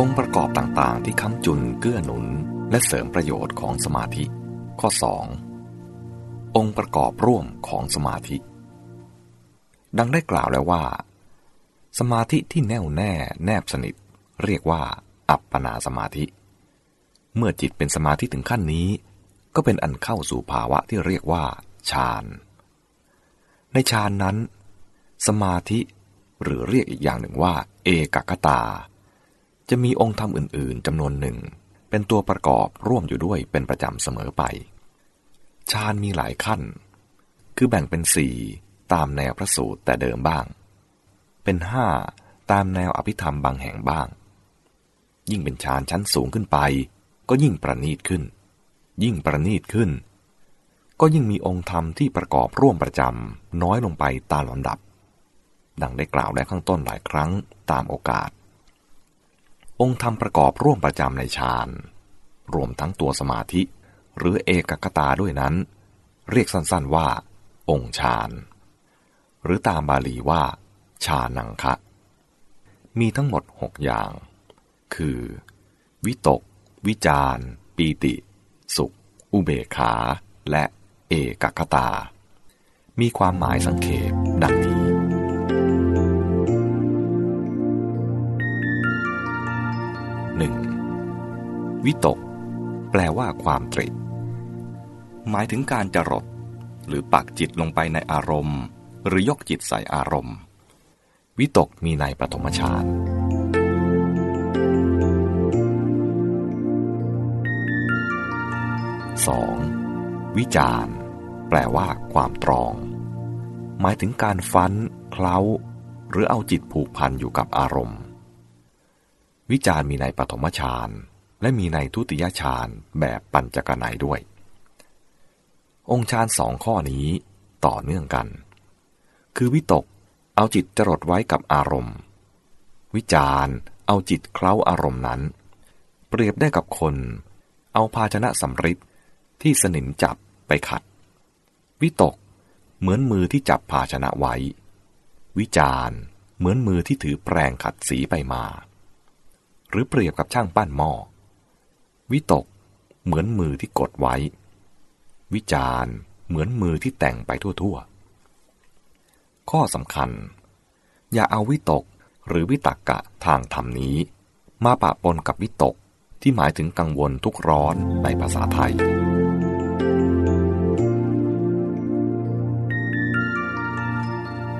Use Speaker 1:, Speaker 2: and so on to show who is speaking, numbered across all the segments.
Speaker 1: องค์ประกอบต่างๆ ที่ค้ำจุนเกื้อหนุน และเสริมประโยชน์ของสมาธิ ข้อ 2. องค์ประกอบร่วมของสมาธิ ดังได้กล่าวแล้วว่า สมาธิที่แน่วแน่แนบสนิท เรียกว่า อัปปนาสมาธิ เมื่อจิตเป็นสมาธิถึงขั้นนี้ ก็เป็นอันเข้าสู่ภาวะที่เรียกว่าฌานในฌานนั้น สมาธิหรือเรียกอีกอย่างหนึ่งว่า เอกกตา จะมีองค์ธรรมอื่น ๆจำนวนหนึ่ง เป็นตัวประกอบร่วมอยู่ด้วยเป็นประจำเสมอไป ฌานมีหลายขั้น คือแบ่งเป็นสี่ตามแนวพระสูตรแต่เดิมบ้าง เป็นห้าตามแนวอภิธรรมบางแห่งบ้าง ยิ่งเป็นฌานชั้นสูงขึ้นไป ก็ยิ่งประณีตขึ้น ยิ่งประณีตขึ้น ก็ยิ่งมีองค์ธรรมที่ประกอบร่วมประจำน้อยลงไปตามลำดับ ดังได้กล่าวแล้ข้างต้นหลายครั้งตามโอกาส องค์ธรรมประกอบร่วมประจำในฌาน รวมทั้งตัวสมาธิ หรือเอกกตาด้วยนั้น เรียกสั้นๆว่า องค์ฌาน หรือตามบาลีว่า ชานังคะ มีทั้งหมดหกอย่าง คือ วิตก วิจารปีติ สุข อุเบกขา และเอกกตา มีความหมายสังเขปดังนี้ 1. วิตก แปลว่าความตริหมายถึงการจรด หรือปักจิตลงไปในอารมณ์ หรือยกจิตใส่อารมณ์ วิตกมีในปฐมฌาน 2. วิจารแปลว่าความตรอง หมายถึงการฟันเคล้า หรือเอาจิตผูกพันอยู่กับอารมณ์ วิจารมีในปฐมฌานและมีในทุติยฌานแบบปัญจกนัยด้วย องค์ฌานสองข้อนี้ต่อเนื่องกัน คือวิตกเอาจิตจรดไว้กับอารมณ์ วิจารเอาจิตเคล้าอารมณ์นั้น เปรียบได้กับคน เอาภาชนะสำริดที่สนิมจับไปขัด วิตกเหมือนมือที่จับภาชนะไว้ วิจารเหมือนมือที่ถือแปรงขัดสีไปมา หรือเปรียบกับช่างปั้นหม้อ วิตก เหมือนมือที่กดไว้ วิจารเหมือนมือที่แต่งไปทั่วๆ ข้อสำคัญ อย่าเอาวิตกหรือวิตกกะทางธรรมนี้ มาปะปนกับวิตกที่หมายถึงกังวลทุกร้อนในภาษาไทย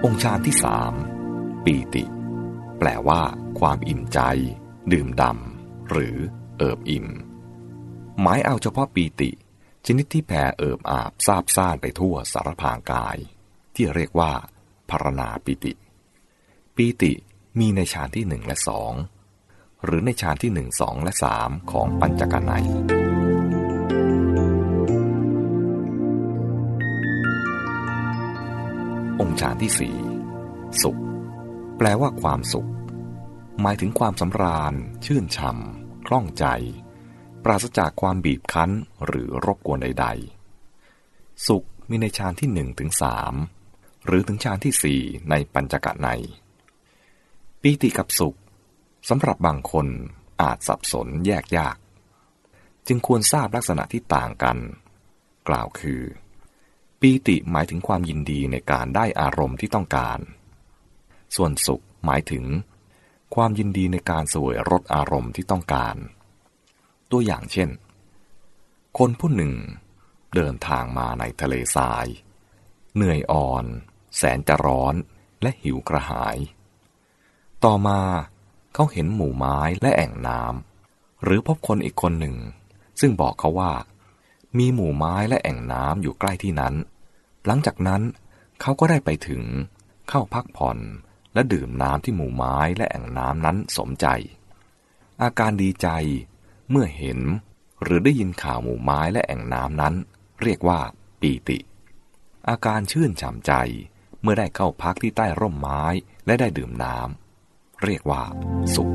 Speaker 1: องค์ฌานที่สามปีติ แปลว่า ความอิ่มใจ ดื่มดำ หรือเอิบอิ่ม หมายเอาเฉพาะปีติ ชนิดที่แผ่เอิบอาบซาบซ่านไปทั่วสารพางกาย ที่เรียกว่าพารณาปีติ ปีติมีในฌานที่หนึ่งและสองหรือในฌานที่หนึ่งสองและสามของปัญจกนัยองค์ฌานที่สี่สุข แปลว่าความสุข หมายถึงความสำราญ ชื่นช่ำคล่องใจ ปราศจากความบีบคั้นหรือรบกวนใด ๆ สุขมีในฌานที่หนึ่งถึงสามหรือถึงฌานที่สี่ในปัญจกะในปีติกับสุขสำหรับบางคนอาจสับสนแยกยาก จึงควรทราบลักษณะที่ต่างกัน กล่าวคือ ปีติหมายถึงความยินดีในการได้อารมณ์ที่ต้องการ ส่วนสุขหมายถึง ความยินดีในการสวยรสอารมณ์ที่ต้องการ ตัวอย่างเช่น คนผู้หนึ่งเดินทางมาในทะเลทราย เหนื่อยอ่อน แสนจะร้อนและหิวกระหาย ต่อมาเขาเห็นหมู่ไม้และแอ่งน้ำหรือพบคนอีกคนหนึ่ง ซึ่งบอกเขาว่า มีหมู่ไม้และแอ่งน้ำอยู่ใกล้ที่นั้น หลังจากนั้นเขาก็ได้ไปถึงเข้าพักผ่อน และดื่มน้ำที่หมู่ไม้และแอ่งน้ำนั้นสมใจ อาการดีใจเมื่อเห็น หรือได้ยินข่าวหมู่ไม้และแอ่งน้ำนั้น เรียกว่าปีติ อาการชื่นฉ่ำใจเมื่อได้เข้าพักที่ใต้ร่มไม้และได้ดื่มน้ำเรียกว่าสุข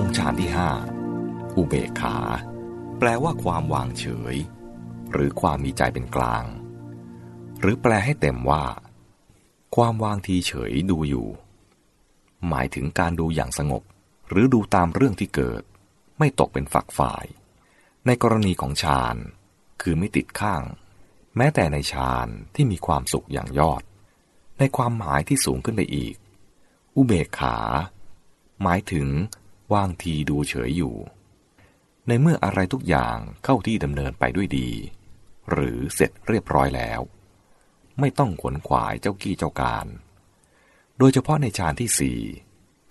Speaker 1: องค์ฌานที่ห้าอุเบกขา แปลว่าความวางเฉย หรือความมีใจเป็นกลาง หรือแปลให้เต็มว่า ความวางทีเฉยดูอยู่ หมายถึงการดูอย่างสงบ หรือดูตามเรื่องที่เกิด ไม่ตกเป็นฝักฝ่าย ในกรณีของฌานคือไม่ติดข้าง แม้แต่ในฌานที่มีความสุขอย่างยอด ในความหมายที่สูงขึ้นไปอีก อุเบกขา หมายถึงวางทีดูเฉยอยู่ ในเมื่ออะไรทุกอย่างเข้าที่ดำเนินไปด้วยดี หรือเสร็จเรียบร้อยแล้ว ไม่ต้องขวนขวายเจ้ากี้เจ้าการ โดยเฉพาะในฌานที่สี่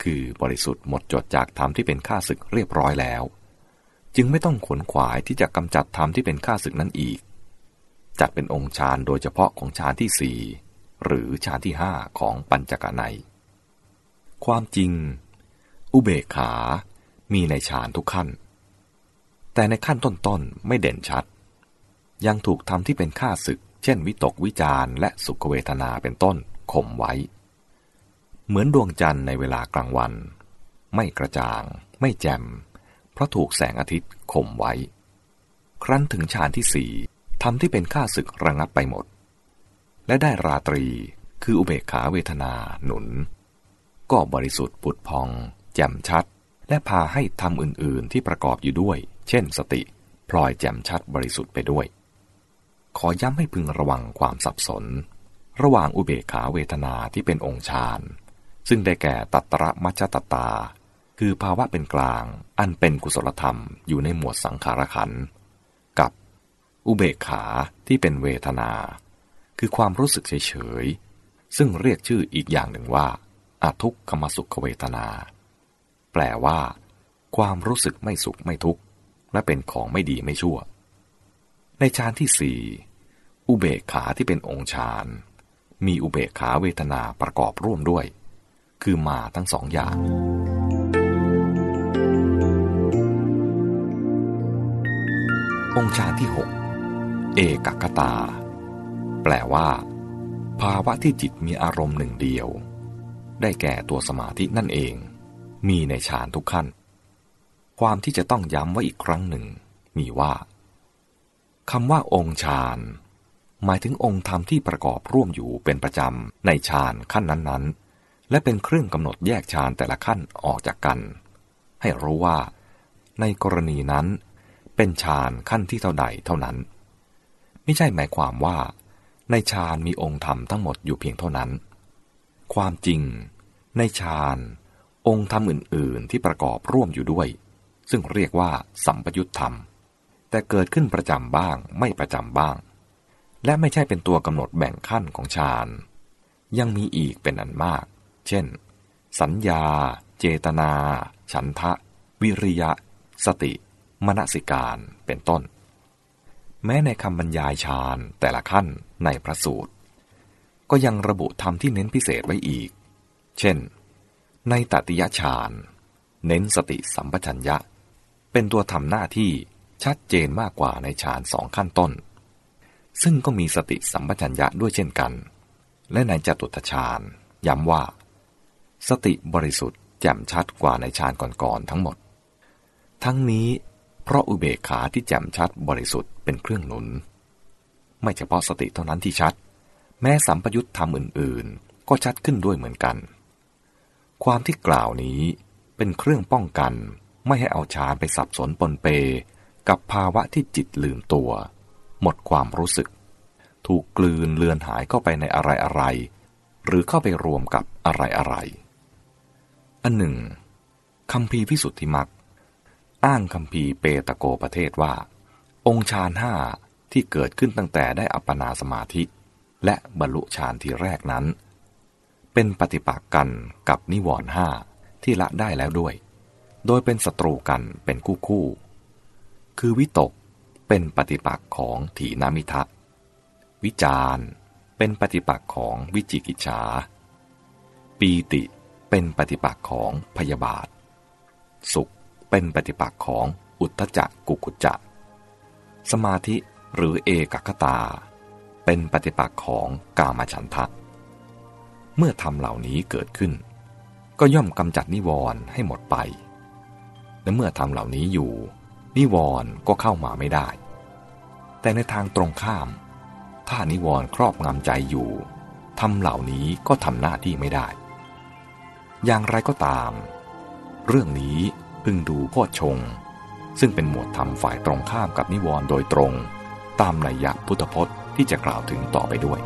Speaker 1: คือบริสุทธิ์หมดจดจากธรรมที่เป็นข้าศึกเรียบร้อยแล้ว จึงไม่ต้องขวนขวายที่จะกำจัดธรรมที่เป็นข้าศึกนั้นอีก จัดเป็นองค์ฌานโดยเฉพาะของฌานที่สี่หรือฌานที่ห้าของปัญจกนัย ความจริง อุเบกขา มีในฌานทุกขั้น แต่ในขั้นต้นๆไม่เด่นชัด ยังถูกทำที่เป็นข้าศึก เช่นวิตกวิจารและสุขเวทนาเป็นต้นข่มไว้ เหมือนดวงจันทร์ในเวลากลางวัน ไม่กระจ่าง ไม่แจ่มเพราะถูกแสงอาทิตย์ข่มไว้ ครั้นถึงฌานที่สี่ทำที่เป็นข้าศึกระงับไปหมด และได้ราตรีคืออุเบกขาเวทนาหนุน ก็บริสุทธิ์ปุดพอง แจ่มชัด และพาให้ทำอื่นๆที่ประกอบอยู่ด้วย เช่นสติ พลอยแจ่มชัดบริสุทธิ์ไปด้วย ขอย้ำให้พึงระวังความสับสน ระหว่างอุเบกขาเวทนาที่เป็นองค์ฌานซึ่งได้แก่ตัตระมัชตตา คือภาวะเป็นกลาง อันเป็นกุศลธรรมอยู่ในหมวดสังขารขัน กับอุเบกขาที่เป็นเวทนา คือความรู้สึกเฉยๆ ซึ่งเรียกชื่ออีกอย่างหนึ่งว่าอาทุกขมสุขเวทนา แปลว่า ความรู้สึกไม่สุขไม่ทุกข์ และเป็นของไม่ดีไม่ชั่ว ในฌานที่สี่ อุเบกขาที่เป็นองค์ฌาน มีอุเบกขาเวทนาประกอบร่วมด้วย คือมาทั้งสองอย่าง องค์ฌานที่หกเอกกตา แปลว่า ภาวะที่จิตมีอารมณ์หนึ่งเดียว ได้แก่ตัวสมาธินั่นเอง มีในฌานทุกขั้น ความที่จะต้องย้ำไว้อีกครั้งหนึ่ง มีว่าคำว่าองค์ฌาน หมายถึงองค์ธรรมที่ประกอบร่วมอยู่เป็นประจำในฌานขั้นนั้นๆ และเป็นเครื่องกำหนดแยกฌานแต่ละขั้นออกจากกัน ให้รู้ว่า ในกรณีนั้น เป็นฌานขั้นที่เท่าใดเท่านั้น ไม่ใช่หมายความว่า ในฌานมีองค์ธรรมทั้งหมดอยู่เพียงเท่านั้น ความจริง ในฌานองค์ธรรมอื่น ๆ ที่ประกอบร่วมอยู่ด้วย ซึ่งเรียกว่าสัมปยุตธรรม แต่เกิดขึ้นประจำบ้างไม่ประจำบ้าง และไม่ใช่เป็นตัวกำหนดแบ่งขั้นของฌานยังมีอีกเป็นอันมาก เช่น สัญญา เจตนา ฉันทะ วิริยะ สติ มณสิการเป็นต้น แม้ในคำบรรยายฌานแต่ละขั้นในพระสูตร ก็ยังระบุธรรมที่เน้นพิเศษไว้อีก เช่น ในตติยฌานเน้นสติสัมปชัญญะ เป็นตัวทำหน้าที่ชัดเจนมากกว่าในฌานสองขั้นต้น ซึ่งก็มีสติสัมปชัญญะด้วยเช่นกัน และในจตุตฌานย้ำว่า สติบริสุทธิ์แจ่มชัดกว่าในฌานก่อนๆทั้งหมด ทั้งนี้เพราะอุเบกขาที่แจ่มชัดบริสุทธิ์เป็นเครื่องหนุน ไม่เฉพาะสติเท่านั้นที่ชัด แม้สัมปยุตธรรมอื่นๆ ก็ชัดขึ้นด้วยเหมือนกัน ความที่กล่าวนี้เป็นเครื่องป้องกัน ไม่ให้เอาฌานไปสับสนปนเป กับภาวะที่จิตลืมตัว หมดความรู้สึก ถูกกลืนเลือนหายเข้าไปในอะไรอะไร หรือเข้าไปรวมกับอะไรอะไร อันหนึ่งคำพีวิสุทธิมักอ้างคำพีเปตโกประเทศว่า องค์ฌานห้าที่เกิดขึ้นตั้งแต่ได้อัปปนาสมาธิ และบรรลุฌานทีแรกนั้น เป็นปฏิปักษ์กันกับนิวรณ์ห้าที่ละได้แล้วด้วย โดยเป็นศัตรูกันเป็นคู่คู่ คือวิตก เป็นปฏิปักษ์ของถีนามิทะ วิจารเป็นปฏิปักษ์ของวิจิกิจฉา ปีติเป็นปฏิปักษ์ของพยาบาท สุขเป็นปฏิปักษ์ของอุทธจักกุกุจจะ สมาธิหรือเอกคตา เป็นปฏิปักษ์ของกามฉันทะ เมื่อทำเหล่านี้เกิดขึ้น ก็ย่อมกำจัดนิวรณ์ให้หมดไป และเมื่อทำเหล่านี้อยู่ นิวรณ์ก็เข้ามาไม่ได้ แต่ในทางตรงข้าม ถ้านิวรณ์ครอบงำใจอยู่ธรรมเหล่านี้ก็ทำหน้าที่ไม่ได้ อย่างไรก็ตาม เรื่องนี้พึงดูโพชง ซึ่งเป็นหมวดธรรมฝ่ายตรงข้ามกับนิวรณ์โดยตรง ตามนัยยะพุทธพจน์ที่จะกล่าวถึงต่อไปด้วย